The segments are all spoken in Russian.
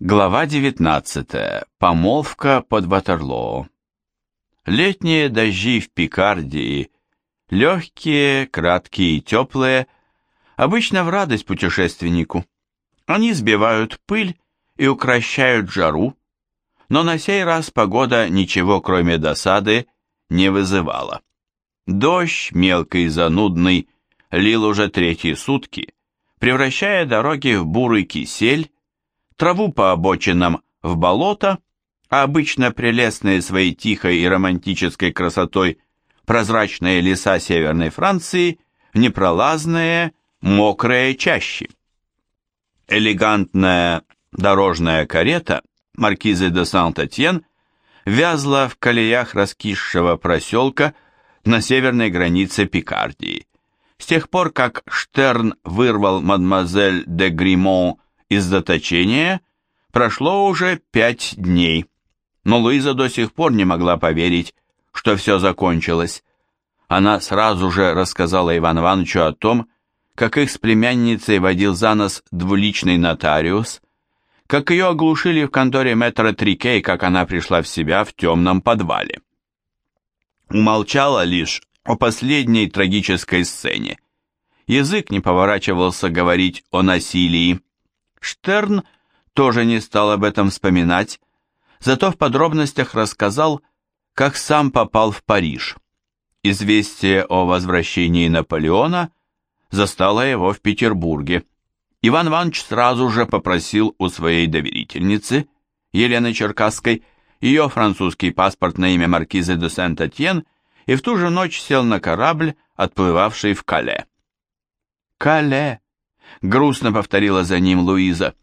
Глава 19. Помолвка под Ватерлоо. Летние дожди в Пикардии, легкие, краткие и теплые, обычно в радость путешественнику. Они сбивают пыль и укращают жару, но на сей раз погода ничего кроме досады не вызывала. Дождь, мелкий и занудный, лил уже третьи сутки, превращая дороги в бурый кисель, траву по обочинам в болото, а обычно прелестные своей тихой и романтической красотой прозрачные леса Северной Франции в непролазные, мокрые чащи. Элегантная дорожная карета маркизы де Сан-Татьен вязла в колеях раскисшего проселка на северной границе Пикардии. С тех пор, как Штерн вырвал мадемуазель де Гримон из заточения прошло уже пять дней, но Луиза до сих пор не могла поверить, что все закончилось. Она сразу же рассказала Ивану Ивановичу о том, как их с племянницей водил за нос двуличный нотариус, как ее оглушили в конторе мэтра Трикей, как она пришла в себя в темном подвале. Умолчала лишь о последней трагической сцене. Язык не поворачивался говорить о насилии. Штерн тоже не стал об этом вспоминать, зато в подробностях рассказал, как сам попал в Париж. Известие о возвращении Наполеона застало его в Петербурге. Иван Иванович сразу же попросил у своей доверительницы, Елены Черкасской, ее французский паспорт на имя маркизы де Сент-Этьен и в ту же ночь сел на корабль, отплывавший в Кале. «Кале!» Грустно повторила за ним Луиза.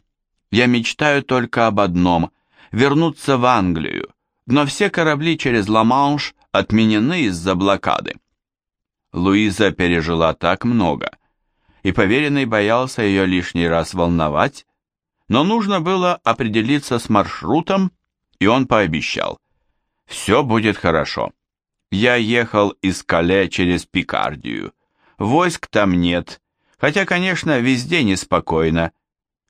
Я мечтаю только об одном — вернуться в Англию, но все корабли через Ла-Манш отменены из-за блокады. Луиза пережила так много, и поверенный боялся ее лишний раз волновать, но нужно было определиться с маршрутом, и он пообещал. «Все будет хорошо. Я ехал из Кале через Пикардию. Войск там нет, Хотя, конечно, везде неспокойно.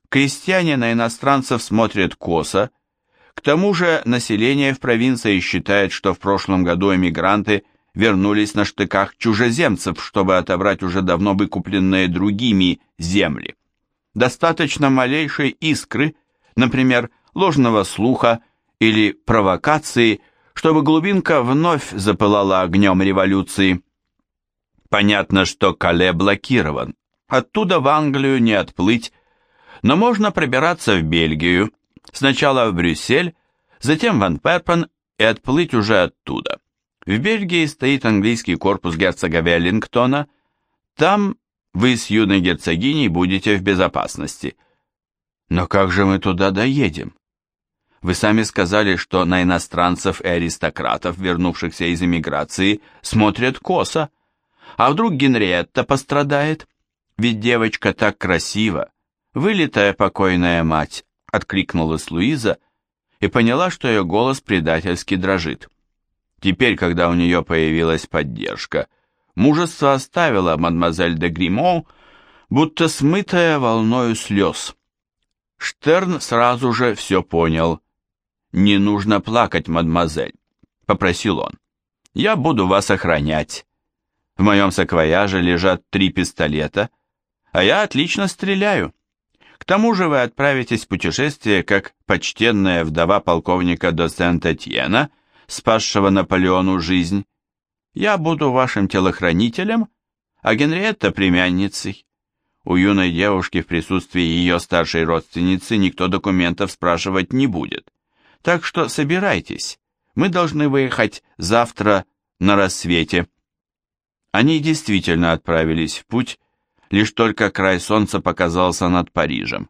Крестьяне на иностранцев смотрят косо. К тому же население в провинции считает, что в прошлом году эмигранты вернулись на штыках чужеземцев, чтобы отобрать уже давно выкупленные другими земли. Достаточно малейшей искры, например, ложного слуха или провокации, чтобы глубинка вновь запылала огнем революции. Понятно, что Кале блокирован. Оттуда в Англию не отплыть, но можно пробираться в Бельгию, сначала в Брюссель, затем в Антверпен и отплыть уже оттуда. В Бельгии стоит английский корпус герцога Веллингтона, там вы с юной герцогиней будете в безопасности. Но как же мы туда доедем? Вы сами сказали, что на иностранцев и аристократов, вернувшихся из эмиграции, смотрят косо. А вдруг Генриетта пострадает? Ведь девочка так красива, вылитая покойная мать, откликнулась Луиза и поняла, что ее голос предательски дрожит. Теперь, когда у нее появилась поддержка, мужество оставило мадемуазель де Гримон, будто смытая волною слез. Штерн сразу же все понял. «Не нужно плакать, мадемуазель», — попросил он. «Я буду вас охранять. В моем саквояже лежат три пистолета — а я отлично стреляю. К тому же вы отправитесь в путешествие как почтенная вдова полковника до Сент-Этьена, спасшего Наполеону жизнь. Я буду вашим телохранителем, а Генриетта племянницей. У юной девушки в присутствии ее старшей родственницы никто документов спрашивать не будет. Так что собирайтесь, мы должны выехать завтра на рассвете. Они действительно отправились в путь, лишь только край солнца показался над Парижем.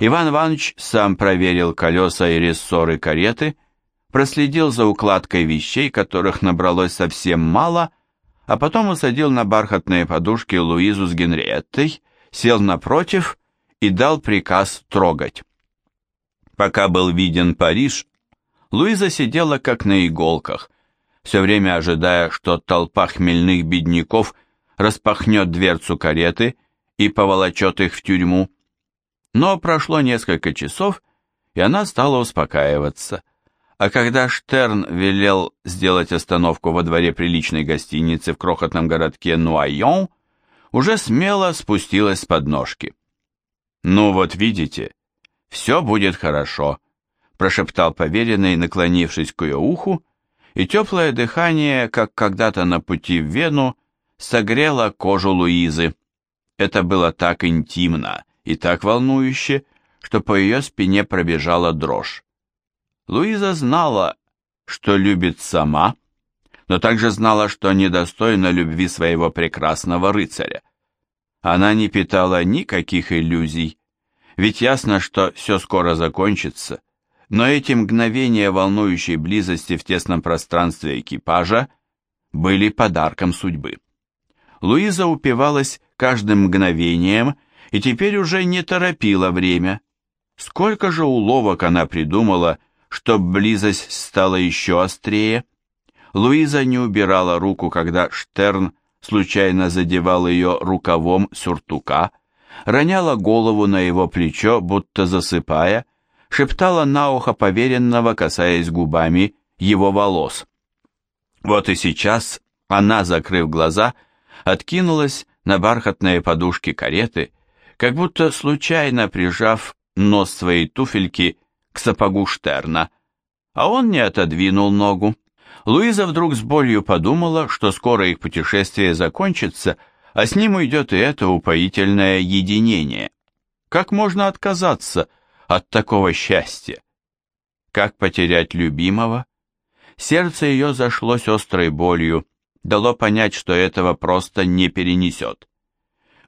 Иван Иванович сам проверил колеса и рессоры кареты, проследил за укладкой вещей, которых набралось совсем мало, а потом усадил на бархатные подушки Луизу с Генриеттой, сел напротив и дал приказ трогать. Пока был виден Париж, Луиза сидела как на иголках, все время ожидая, что толпа хмельных бедняков – распахнет дверцу кареты и поволочет их в тюрьму. Но прошло несколько часов, и она стала успокаиваться. А когда Штерн велел сделать остановку во дворе приличной гостиницы в крохотном городке Нуайон, уже смело спустилась с подножки. «Ну вот видите, все будет хорошо», прошептал поверенный, наклонившись к ее уху, и теплое дыхание, как когда-то на пути в Вену, согрело кожу Луизы. Это было так интимно и так волнующе, что по ее спине пробежала дрожь. Луиза знала, что любит сама, но также знала, что недостойна любви своего прекрасного рыцаря. Она не питала никаких иллюзий, ведь ясно, что все скоро закончится, но эти мгновения волнующей близости в тесном пространстве экипажа были подарком судьбы. Луиза упивалась каждым мгновением и теперь уже не торопила время. Сколько же уловок она придумала, чтоб близость стала еще острее. Луиза не убирала руку, когда Штерн случайно задевал ее рукавом сюртука, роняла голову на его плечо, будто засыпая, шептала на ухо поверенного, касаясь губами его волос. Вот и сейчас она, закрыв глаза, откинулась на бархатные подушки кареты, как будто случайно прижав нос своей туфельки к сапогу Штерна, а он не отодвинул ногу. Луиза вдруг с болью подумала, что скоро их путешествие закончится, а с ним уйдет и это упоительное единение. Как можно отказаться от такого счастья? Как потерять любимого? Сердце ее зашлось острой болью, дало понять, что этого просто не перенесет.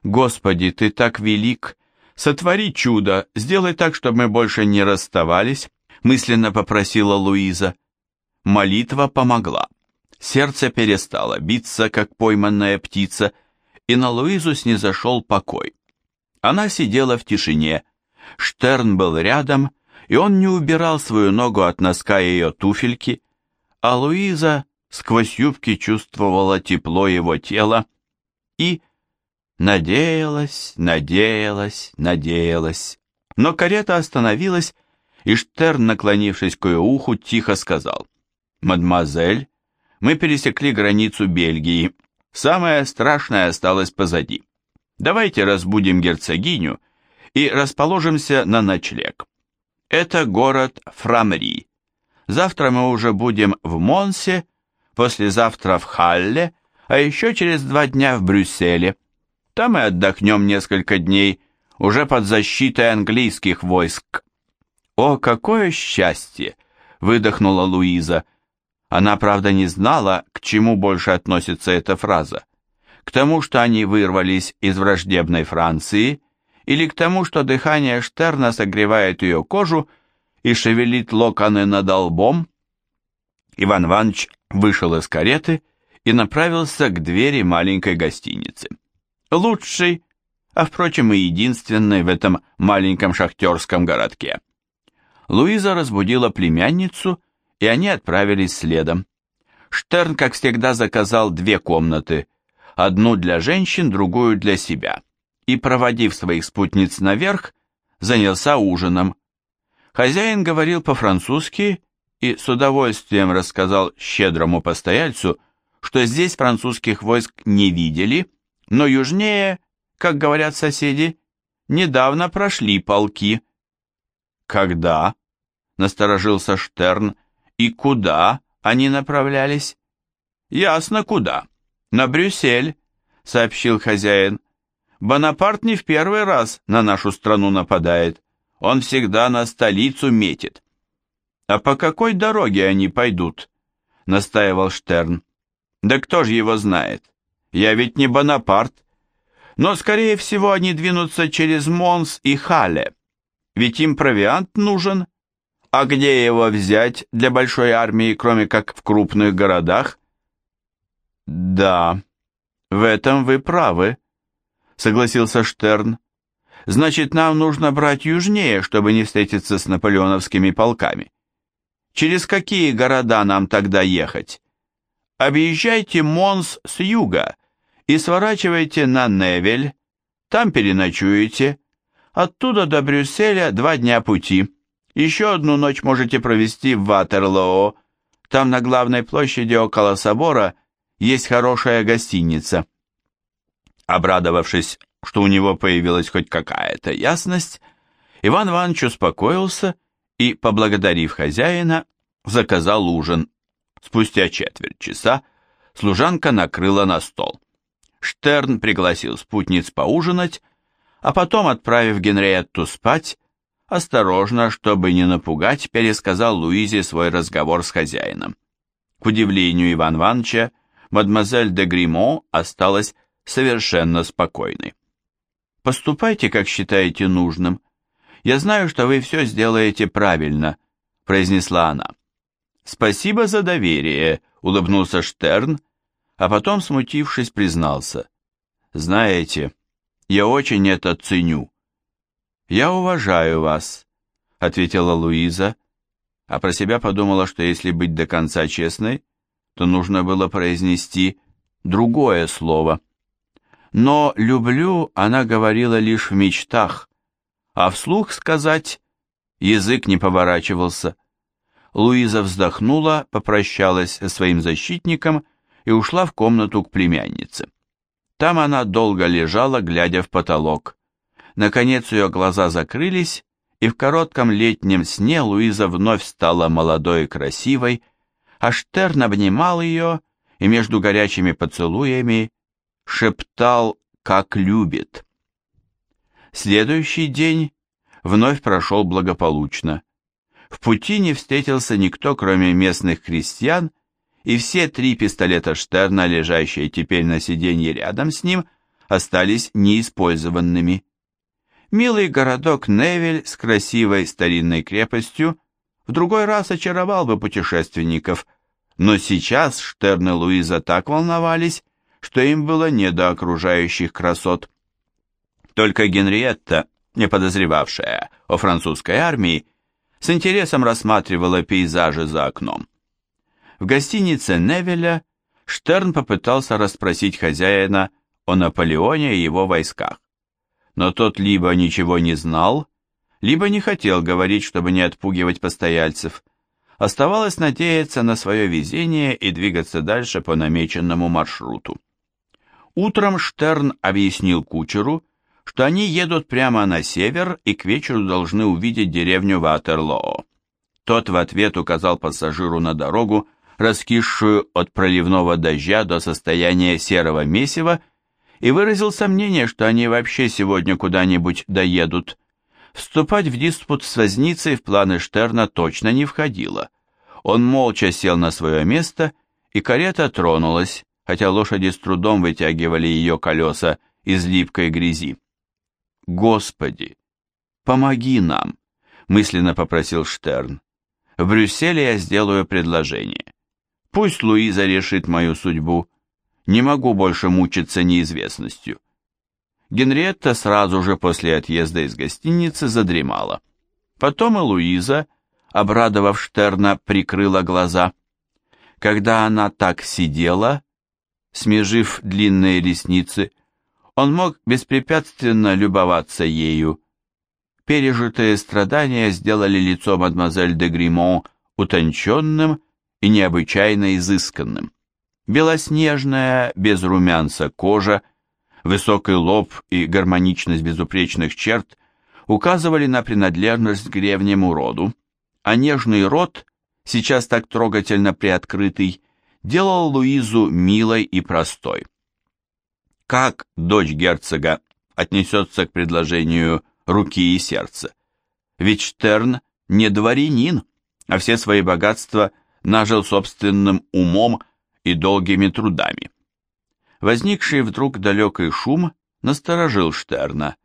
«Господи, ты так велик! Сотвори чудо, сделай так, чтобы мы больше не расставались», мысленно попросила Луиза. Молитва помогла. Сердце перестало биться, как пойманная птица, и на Луизу снизошел покой. Она сидела в тишине, Штерн был рядом, и он не убирал свою ногу от носка ее туфельки, а Луиза сквозь юбки чувствовала тепло его тела и надеялась, надеялась, надеялась. Но карета остановилась, и Штерн, наклонившись к ее уху, тихо сказал, «Мадемуазель, мы пересекли границу Бельгии. Самое страшное осталось позади. Давайте разбудим герцогиню и расположимся на ночлег. Это город Фрамри. Завтра мы уже будем в Монсе, послезавтра в Халле, а еще через два дня в Брюсселе. Там и отдохнем несколько дней, уже под защитой английских войск. «О, какое счастье!» — выдохнула Луиза. Она, правда, не знала, к чему больше относится эта фраза. К тому, что они вырвались из враждебной Франции, или к тому, что дыхание Штерна согревает ее кожу и шевелит локоны над лбом? Иван Иванович вышел из кареты и направился к двери маленькой гостиницы. Лучший, а впрочем и единственный в этом маленьком шахтерском городке. Луиза разбудила племянницу, и они отправились следом. Штерн, как всегда, заказал две комнаты, одну для женщин, другую для себя, и, проводив своих спутниц наверх, занялся ужином. Хозяин говорил по-французски и с удовольствием рассказал щедрому постояльцу, что здесь французских войск не видели, но южнее, как говорят соседи, недавно прошли полки. Когда? насторожился Штерн. «И куда они направлялись?» «Ясно, куда. На Брюссель», — сообщил хозяин. «Бонапарт не в первый раз на нашу страну нападает. Он всегда на столицу метит». «А по какой дороге они пойдут?» — настаивал Штерн. «Да кто же его знает? Я ведь не Бонапарт. Но, скорее всего, они двинутся через Монс и Хале. Ведь им провиант нужен, а где его взять для большой армии, кроме как в крупных городах? Да, в этом вы правы, согласился Штерн. Значит, нам нужно брать южнее, чтобы не встретиться с наполеоновскими полками. Через какие города нам тогда ехать? Объезжайте Монс с юга и сворачивайте на Невель, там переночуете. Оттуда до Брюсселя два дня пути Еще одну ночь можете провести в Ватерлоо. Там на главной площади около собора есть хорошая гостиница». Обрадовавшись, что у него появилась хоть какая-то ясность, Иван Иванович успокоился и, поблагодарив хозяина, заказал ужин. Спустя четверть часа служанка накрыла на стол. Штерн пригласил спутниц поужинать, а потом, отправив Генриетту спать, осторожно, чтобы не напугать, пересказал Луизе свой разговор с хозяином. К удивлению Иван Ивановича, мадемуазель де Гримо осталась совершенно спокойной. «Поступайте, как считаете нужным. Я знаю, что вы все сделаете правильно», — произнесла она. «Спасибо за доверие», — улыбнулся Штерн, а потом, смутившись, признался. «Знаете, я очень это ценю. «Я уважаю вас», — ответила Луиза, а про себя подумала, что если быть до конца честной, то нужно было произнести другое слово. Но «люблю» она говорила лишь в мечтах, а вслух сказать язык не поворачивался. Луиза вздохнула, попрощалась со своим защитником и ушла в комнату к племяннице. Там она долго лежала, глядя в потолок. Наконец ее глаза закрылись, и в коротком летнем сне Луиза вновь стала молодой и красивой, а Штерн обнимал ее и между горячими поцелуями шептал, как любит. Следующий день вновь прошел благополучно. В пути не встретился никто, кроме местных крестьян, и все три пистолета Штерна, лежащие теперь на сиденье рядом с ним, остались неиспользованными. Милый городок Невель с красивой старинной крепостью в другой раз очаровал бы путешественников, но сейчас Штерн и Луиза так волновались, что им было не до окружающих красот. Только Генриетта, не подозревавшая о французской армии, с интересом рассматривала пейзажи за окном. В гостинице Невеля Штерн попытался расспросить хозяина о Наполеоне и его войсках но тот либо ничего не знал, либо не хотел говорить, чтобы не отпугивать постояльцев. Оставалось надеяться на свое везение и двигаться дальше по намеченному маршруту. Утром Штерн объяснил кучеру, что они едут прямо на север и к вечеру должны увидеть деревню Ватерлоо. Тот в ответ указал пассажиру на дорогу, раскисшую от проливного дождя до состояния серого месива и выразил сомнение, что они вообще сегодня куда-нибудь доедут. Вступать в диспут с возницей в планы Штерна точно не входило. Он молча сел на свое место, и карета тронулась, хотя лошади с трудом вытягивали ее колеса из липкой грязи. «Господи, помоги нам!» — мысленно попросил Штерн. «В Брюсселе я сделаю предложение. Пусть Луиза решит мою судьбу, не могу больше мучиться неизвестностью. Генриетта сразу же после отъезда из гостиницы задремала. Потом и Луиза, обрадовав Штерна, прикрыла глаза. Когда она так сидела, смежив длинные ресницы, он мог беспрепятственно любоваться ею. Пережитые страдания сделали лицо мадемуазель де Гримон утонченным и необычайно изысканным белоснежная, без румянца кожа, высокий лоб и гармоничность безупречных черт указывали на принадлежность к древнему роду, а нежный рот, сейчас так трогательно приоткрытый, делал Луизу милой и простой. Как дочь герцога отнесется к предложению руки и сердца? Ведь Штерн не дворянин, а все свои богатства нажил собственным умом и долгими трудами. Возникший вдруг далекий шум насторожил Штерна.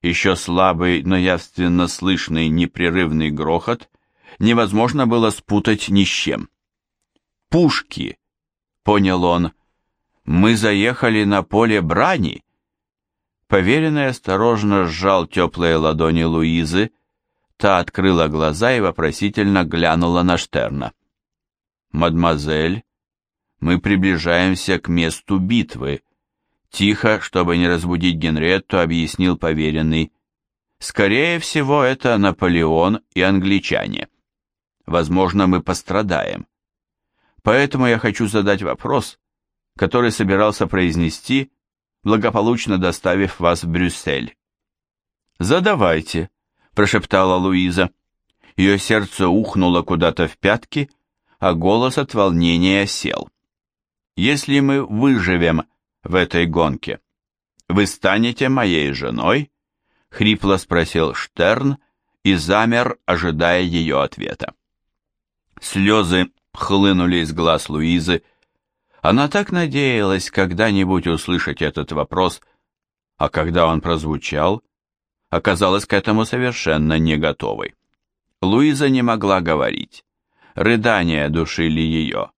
Еще слабый, но явственно слышный непрерывный грохот невозможно было спутать ни с чем. «Пушки!» — понял он. «Мы заехали на поле брани!» Поверенный осторожно сжал теплые ладони Луизы, та открыла глаза и вопросительно глянула на Штерна. «Мадемуазель», мы приближаемся к месту битвы. Тихо, чтобы не разбудить Генретту, объяснил поверенный. Скорее всего, это Наполеон и англичане. Возможно, мы пострадаем. Поэтому я хочу задать вопрос, который собирался произнести, благополучно доставив вас в Брюссель. «Задавайте», — прошептала Луиза. Ее сердце ухнуло куда-то в пятки, а голос от волнения сел. «Если мы выживем в этой гонке, вы станете моей женой?» — хрипло спросил Штерн и замер, ожидая ее ответа. Слезы хлынули из глаз Луизы. Она так надеялась когда-нибудь услышать этот вопрос, а когда он прозвучал, оказалась к этому совершенно не готовой. Луиза не могла говорить. Рыдания душили ее.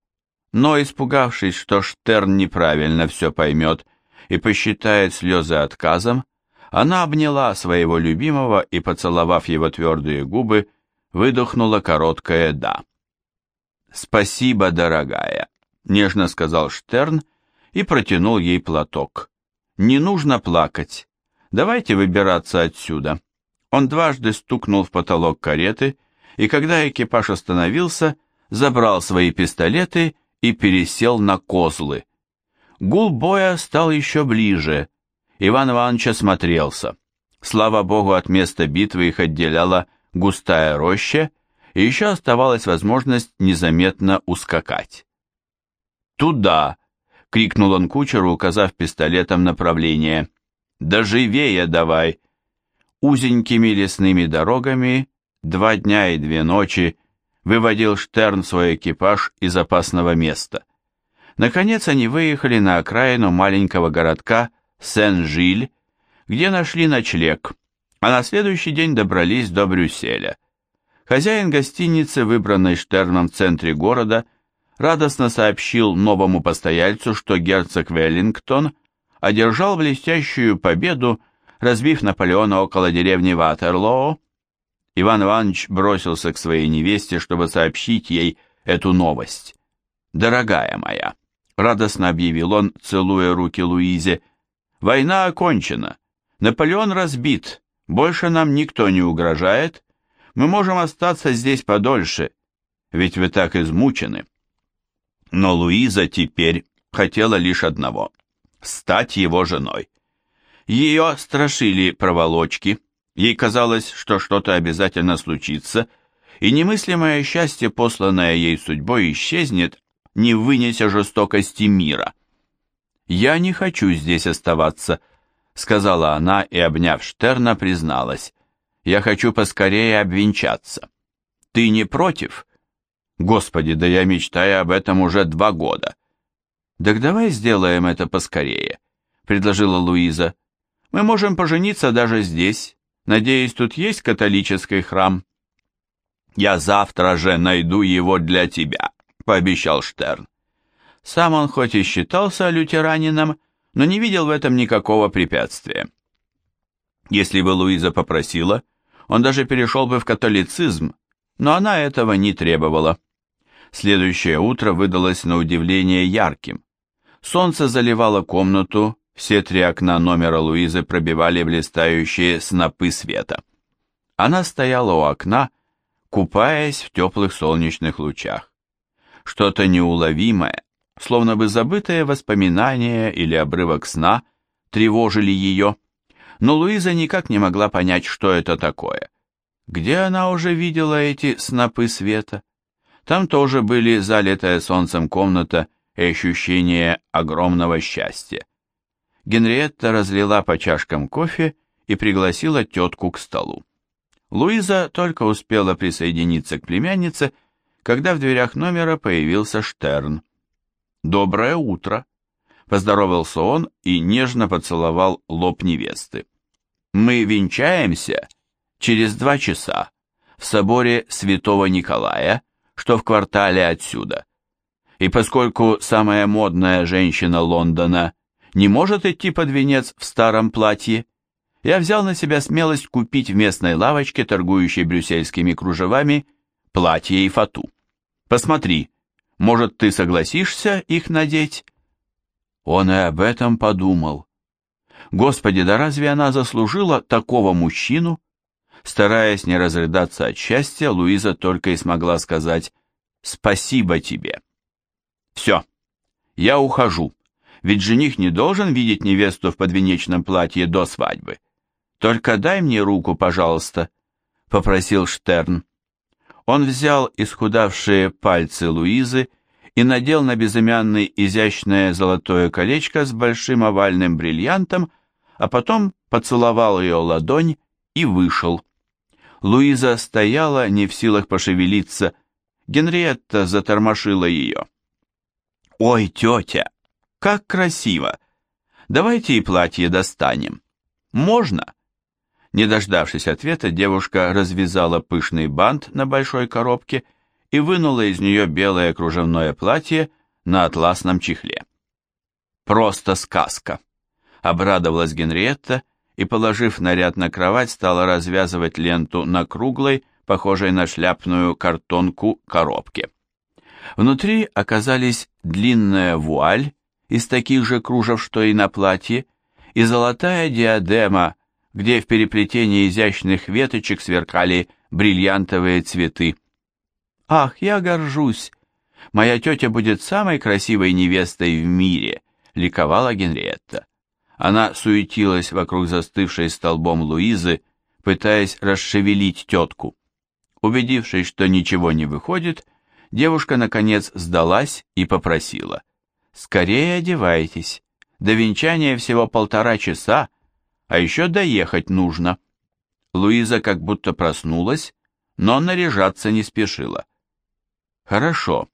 Но, испугавшись, что Штерн неправильно все поймет и посчитает слезы отказом, она обняла своего любимого и, поцеловав его твердые губы, выдохнула короткое «да». «Спасибо, дорогая», — нежно сказал Штерн и протянул ей платок. «Не нужно плакать. Давайте выбираться отсюда». Он дважды стукнул в потолок кареты, и когда экипаж остановился, забрал свои пистолеты и пересел на козлы. Гул боя стал еще ближе. Иван Иванович осмотрелся. Слава богу, от места битвы их отделяла густая роща, и еще оставалась возможность незаметно ускакать. «Туда!» — крикнул он кучеру, указав пистолетом направление. «Да живее давай!» Узенькими лесными дорогами два дня и две ночи выводил Штерн свой экипаж из опасного места. Наконец они выехали на окраину маленького городка Сен-Жиль, где нашли ночлег, а на следующий день добрались до Брюсселя. Хозяин гостиницы, выбранной Штерном в центре города, радостно сообщил новому постояльцу, что герцог Веллингтон одержал блестящую победу, разбив Наполеона около деревни Ватерлоо. Иван Иванович бросился к своей невесте, чтобы сообщить ей эту новость. «Дорогая моя», — радостно объявил он, целуя руки Луизе, — «война окончена, Наполеон разбит, больше нам никто не угрожает, мы можем остаться здесь подольше, ведь вы так измучены. Но Луиза теперь хотела лишь одного – стать его женой. Ее страшили проволочки, ей казалось, что что-то обязательно случится, и немыслимое счастье, посланное ей судьбой, исчезнет, не вынеся жестокости мира. «Я не хочу здесь оставаться», — сказала она и, обняв Штерна, призналась. Я хочу поскорее обвенчаться. Ты не против? Господи, да я мечтаю об этом уже два года. Так давай сделаем это поскорее, предложила Луиза. Мы можем пожениться даже здесь. Надеюсь, тут есть католический храм. Я завтра же найду его для тебя, пообещал Штерн. Сам он хоть и считался лютеранином, но не видел в этом никакого препятствия. Если бы Луиза попросила, он даже перешел бы в католицизм, но она этого не требовала. Следующее утро выдалось на удивление ярким. Солнце заливало комнату, все три окна номера Луизы пробивали блистающие снопы света. Она стояла у окна, купаясь в теплых солнечных лучах. Что-то неуловимое, словно бы забытое воспоминание или обрывок сна, тревожили ее но Луиза никак не могла понять, что это такое. Где она уже видела эти снопы света? Там тоже были залитая солнцем комната и ощущение огромного счастья. Генриетта разлила по чашкам кофе и пригласила тетку к столу. Луиза только успела присоединиться к племяннице, когда в дверях номера появился Штерн. «Доброе утро!» — поздоровался он и нежно поцеловал лоб невесты. Мы венчаемся через два часа в соборе Святого Николая, что в квартале отсюда. И поскольку самая модная женщина Лондона не может идти под венец в старом платье, я взял на себя смелость купить в местной лавочке, торгующей брюссельскими кружевами, платье и фату. Посмотри, может, ты согласишься их надеть? Он и об этом подумал. Господи, да разве она заслужила такого мужчину? Стараясь не разрыдаться от счастья, Луиза только и смогла сказать «Спасибо тебе». «Все, я ухожу, ведь жених не должен видеть невесту в подвенечном платье до свадьбы. Только дай мне руку, пожалуйста», — попросил Штерн. Он взял исхудавшие пальцы Луизы и надел на безымянный изящное золотое колечко с большим овальным бриллиантом, а потом поцеловал ее ладонь и вышел. Луиза стояла, не в силах пошевелиться. Генриетта затормошила ее. «Ой, тетя, как красиво! Давайте и платье достанем. Можно?» Не дождавшись ответа, девушка развязала пышный бант на большой коробке и вынула из нее белое кружевное платье на атласном чехле. «Просто сказка!» — обрадовалась Генриетта и, положив наряд на кровать, стала развязывать ленту на круглой, похожей на шляпную картонку, коробке. Внутри оказались длинная вуаль из таких же кружев, что и на платье, и золотая диадема, где в переплетении изящных веточек сверкали бриллиантовые цветы. «Ах, я горжусь! Моя тетя будет самой красивой невестой в мире!» — ликовала Генриетта. Она суетилась вокруг застывшей столбом Луизы, пытаясь расшевелить тетку. Убедившись, что ничего не выходит, девушка, наконец, сдалась и попросила. «Скорее одевайтесь. До венчания всего полтора часа, а еще доехать нужно». Луиза как будто проснулась, но наряжаться не спешила. «Хорошо,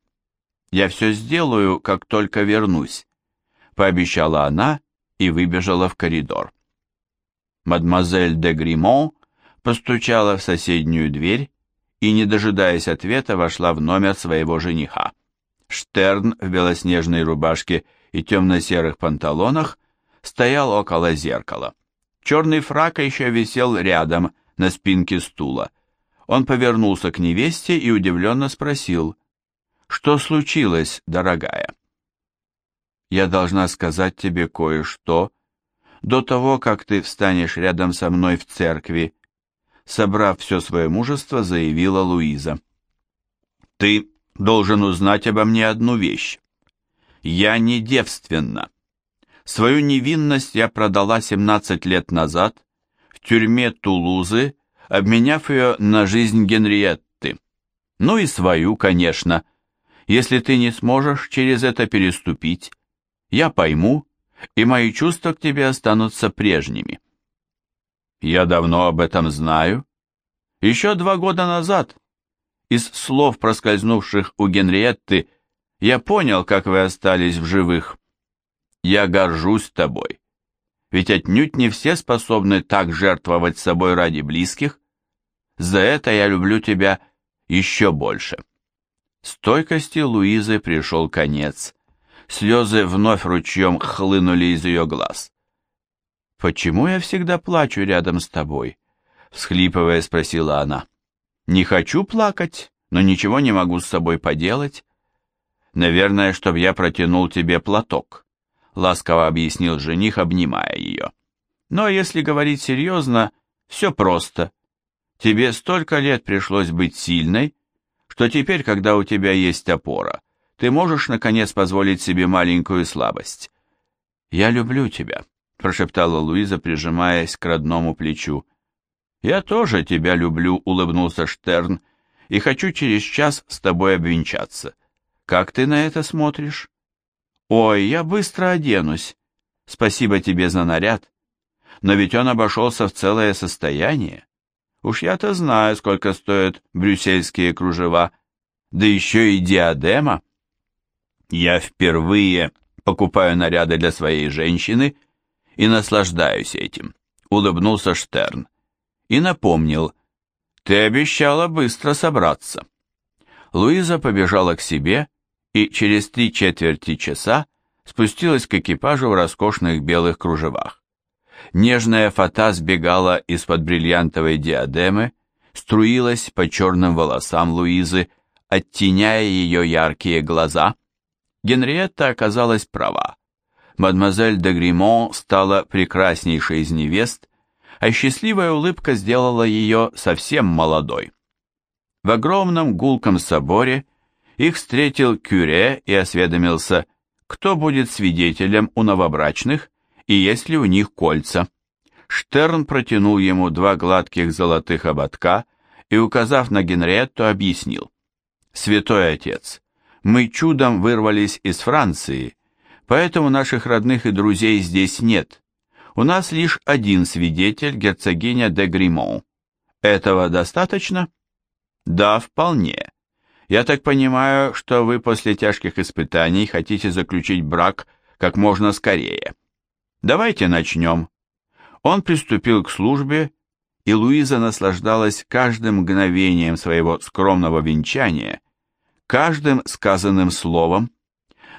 я все сделаю, как только вернусь», — пообещала она и выбежала в коридор. Мадемуазель де Гримон постучала в соседнюю дверь и, не дожидаясь ответа, вошла в номер своего жениха. Штерн в белоснежной рубашке и темно-серых панталонах стоял около зеркала. Черный фрак еще висел рядом на спинке стула. Он повернулся к невесте и удивленно спросил, «Что случилось, дорогая?» Я должна сказать тебе кое-что до того, как ты встанешь рядом со мной в церкви», собрав все свое мужество, заявила Луиза. «Ты должен узнать обо мне одну вещь. Я не девственна. Свою невинность я продала 17 лет назад в тюрьме Тулузы, обменяв ее на жизнь Генриетты. Ну и свою, конечно. Если ты не сможешь через это переступить, я пойму, и мои чувства к тебе останутся прежними. Я давно об этом знаю. Еще два года назад, из слов, проскользнувших у Генриетты, я понял, как вы остались в живых. Я горжусь тобой. Ведь отнюдь не все способны так жертвовать собой ради близких. За это я люблю тебя еще больше. Стойкости Луизы пришел конец. Слезы вновь ручьем хлынули из ее глаз. «Почему я всегда плачу рядом с тобой?» Всхлипывая, спросила она. «Не хочу плакать, но ничего не могу с собой поделать». «Наверное, чтобы я протянул тебе платок», — ласково объяснил жених, обнимая ее. «Но если говорить серьезно, все просто. Тебе столько лет пришлось быть сильной, что теперь, когда у тебя есть опора, ты можешь, наконец, позволить себе маленькую слабость?» «Я люблю тебя», — прошептала Луиза, прижимаясь к родному плечу. «Я тоже тебя люблю», — улыбнулся Штерн, «и хочу через час с тобой обвенчаться. Как ты на это смотришь?» «Ой, я быстро оденусь. Спасибо тебе за наряд. Но ведь он обошелся в целое состояние. Уж я-то знаю, сколько стоят брюссельские кружева, да еще и диадема». Я впервые покупаю наряды для своей женщины и наслаждаюсь этим, улыбнулся Штерн и напомнил, ты обещала быстро собраться. Луиза побежала к себе и через три четверти часа спустилась к экипажу в роскошных белых кружевах. Нежная фата сбегала из-под бриллиантовой диадемы, струилась по черным волосам Луизы, оттеняя ее яркие глаза – Генриетта оказалась права. Мадемуазель де Гримон стала прекраснейшей из невест, а счастливая улыбка сделала ее совсем молодой. В огромном гулком соборе их встретил Кюре и осведомился, кто будет свидетелем у новобрачных и есть ли у них кольца. Штерн протянул ему два гладких золотых ободка и, указав на Генриетту, объяснил. «Святой отец, мы чудом вырвались из Франции, поэтому наших родных и друзей здесь нет. У нас лишь один свидетель, герцогиня де Гримон. Этого достаточно?» «Да, вполне. Я так понимаю, что вы после тяжких испытаний хотите заключить брак как можно скорее. Давайте начнем». Он приступил к службе, и Луиза наслаждалась каждым мгновением своего скромного венчания, каждым сказанным словом.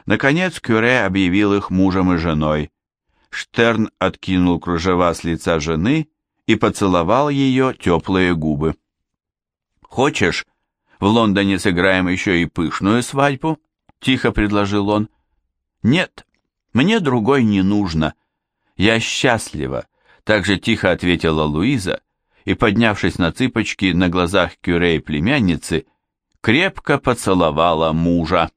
Наконец Кюре объявил их мужем и женой. Штерн откинул кружева с лица жены и поцеловал ее теплые губы. «Хочешь, в Лондоне сыграем еще и пышную свадьбу?» — тихо предложил он. «Нет, мне другой не нужно. Я счастлива», — также тихо ответила Луиза и, поднявшись на цыпочки на глазах Кюре и племянницы, крепко поцеловала мужа.